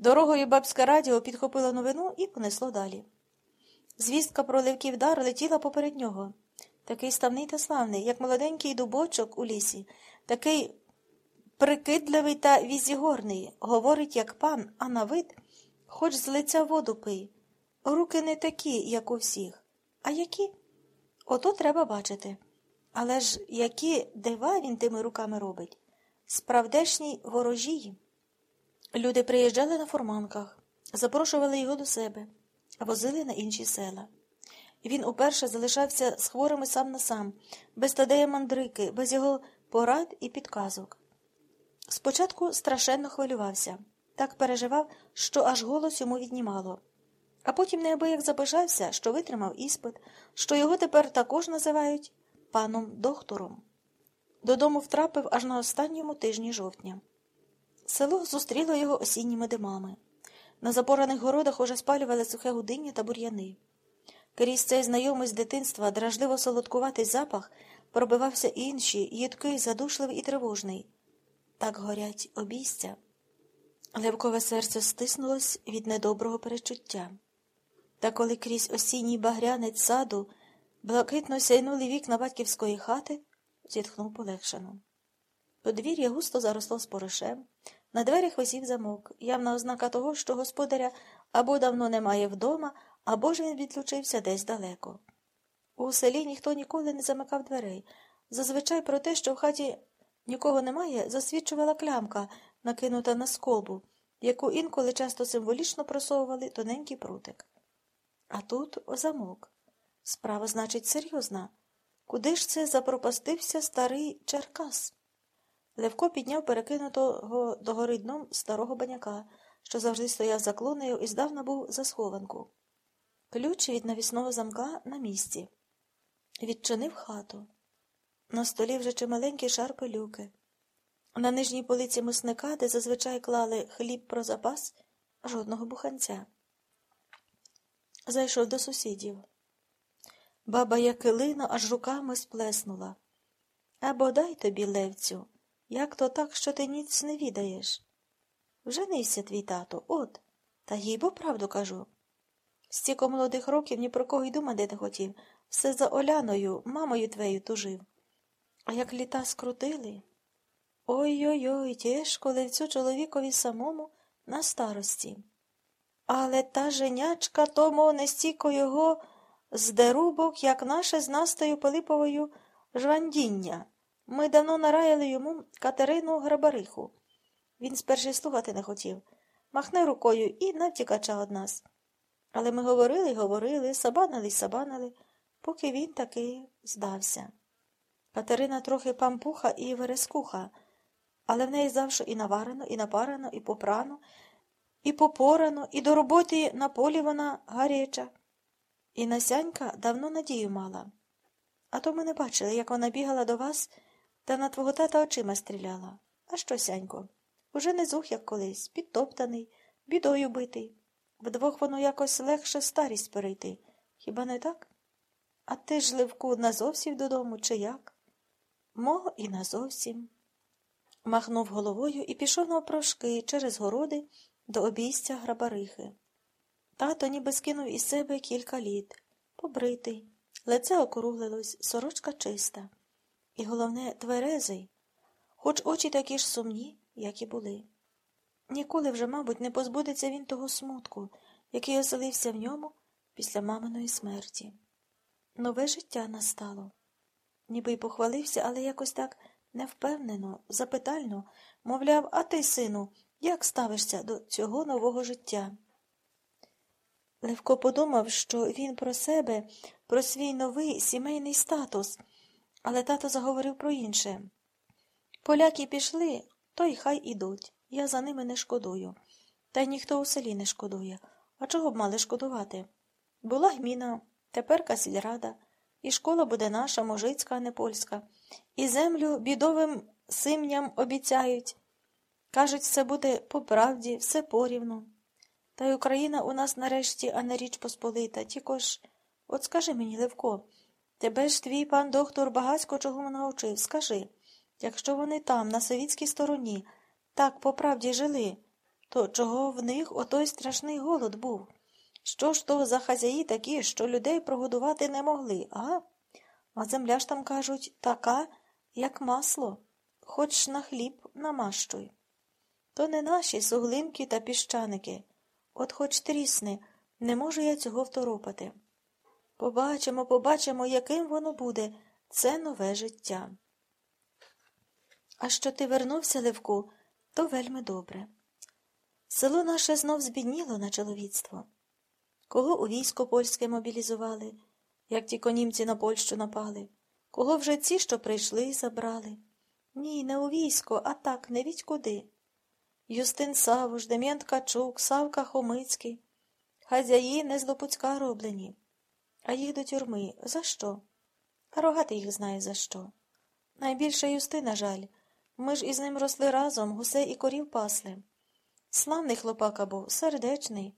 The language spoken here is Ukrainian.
Дорогою бабське радіо підхопило новину і понесло далі. Звістка про левків дар летіла поперед нього. Такий ставний та славний, як молоденький дубочок у лісі, такий прикидливий та візігорний, говорить, як пан, а на вид, хоч з лиця воду пий. Руки не такі, як у всіх. А які? Ото треба бачити. Але ж які дива він тими руками робить? Справдешній ворожій. Люди приїжджали на фурманках, запрошували його до себе, возили на інші села. Він уперше залишався з хворими сам на сам, без Тадея мандрики, без його порад і підказок. Спочатку страшенно хвилювався, так переживав, що аж голос йому віднімало, а потім неабияк забажався, що витримав іспит, що його тепер також називають паном доктором. Додому втрапив аж на останньому тижні жовтня. Село зустріло його осінніми димами. На запораних городах уже спалювали сухе гудиння та бур'яни. Крізь цей знайомий з дитинства дражливо солодкуватий запах пробивався інший, їдкий, задушливий і тривожний. Так горять обійстя. Левкове серце стиснулось від недоброго перечуття. Та коли крізь осінній багрянець саду блакитно сяйнули вікна батьківської хати, зітхнув полегшено. Подвір'я густо заросло споришем, на дверях висів замок, явна ознака того, що господаря або давно немає вдома, або ж він відлучився десь далеко. У селі ніхто ніколи не замикав дверей. Зазвичай про те, що в хаті нікого немає, засвідчувала клямка, накинута на скобу, яку інколи часто символічно просовували тоненький прутик. А тут замок. Справа, значить, серйозна. Куди ж це запропастився старий Черкас? Левко підняв перекинутого догори дном старого баняка, що завжди стояв за клонею і здавна був за схованку. Ключ від навісного замка на місці. Відчинив хату. На столі вже чималенькі шар пилюки. На нижній полиці мисника, де зазвичай клали хліб про запас, жодного буханця. Зайшов до сусідів. Баба Якилина аж руками сплеснула. А бодай тобі, левцю, як то так, що ти ніц не відаєш? Вженився твій тато, от, та їй бо правду кажу. Стільки молодих років ні про кого й думати не хотів, все за Оляною, мамою твоєю тужив. А як літа скрутили. Ой-ой ой, тяжко левцю чоловікові самому на старості. Але та женячка тому не стільки його з дерубок, як наше з Настою Пилиповою жвандіння. Ми давно нараяли йому Катерину Грабариху. Він спершу слухати не хотів. Махне рукою і навтікача од нас. Але ми говорили й говорили, сабанили й сабанили, поки він таки здався. Катерина трохи пампуха і верескуха, але в неї завжди і наварено, і напарено, і попрано, і попорано, і до роботи на полі вона гаряча. І Насянька давно надію мала. А то ми не бачили, як вона бігала до вас та на твого тата очима стріляла. А що, сянько? Уже не зух, як колись, підтоптаний, бідою битий. Вдвох воно якось легше старість перейти. Хіба не так? А ти ж, Левку, назовсім додому, чи як? Мо і назовсім. Махнув головою і пішов навпрошки через городи до обійстя грабарихи. Тато ніби скинув із себе кілька літ, побритий, лице округлилось, сорочка чиста. І, головне, тверезий, хоч очі такі ж сумні, як і були. Ніколи вже, мабуть, не позбудеться він того смутку, який оселився в ньому після маминої смерті. Нове життя настало. Ніби й похвалився, але якось так невпевнено, запитально, мовляв, а ти, сину, як ставишся до цього нового життя? Левко подумав, що він про себе, про свій новий сімейний статус, але тато заговорив про інше. Поляки пішли, то й хай ідуть. Я за ними не шкодую. Та й ніхто у селі не шкодує. А чого б мали шкодувати? Була гміна, теперка сільрада, і школа буде наша, мужицька, а не польська, і землю бідовим симням обіцяють. Кажуть, все буде по правді, все порівну. Та й Україна у нас нарешті, а не річ Посполита. Тільки ж, от скажи мені, Левко, тебе ж твій пан доктор багацько чого навчив. Скажи, якщо вони там, на совітській стороні, так по правді жили, То чого в них отой страшний голод був? Що ж то за хазяї такі, що людей прогодувати не могли, а? А земля ж там, кажуть, така, як масло, хоч на хліб намащуй. То не наші суглинки та піщаники. От хоч трісни, не можу я цього второпати. Побачимо, побачимо, яким воно буде, це нове життя. А що ти вернувся, Левку, то вельми добре. Село наше знов збідніло на чоловіцтво. Кого у військо польське мобілізували, як ті конімці на Польщу напали, кого вже ці, що прийшли і забрали. Ні, не у військо, а так, не віть куди. Юстин Савуш, Дем'ян Ткачук, Савка Хомицький. Хазяї не з Лопуцька роблені, а їх до тюрми. За що? А рогати їх знає за що. Найбільше юсти, на жаль. Ми ж із ним росли разом, гусей і корів пасли. Славний хлопака був, сердечний.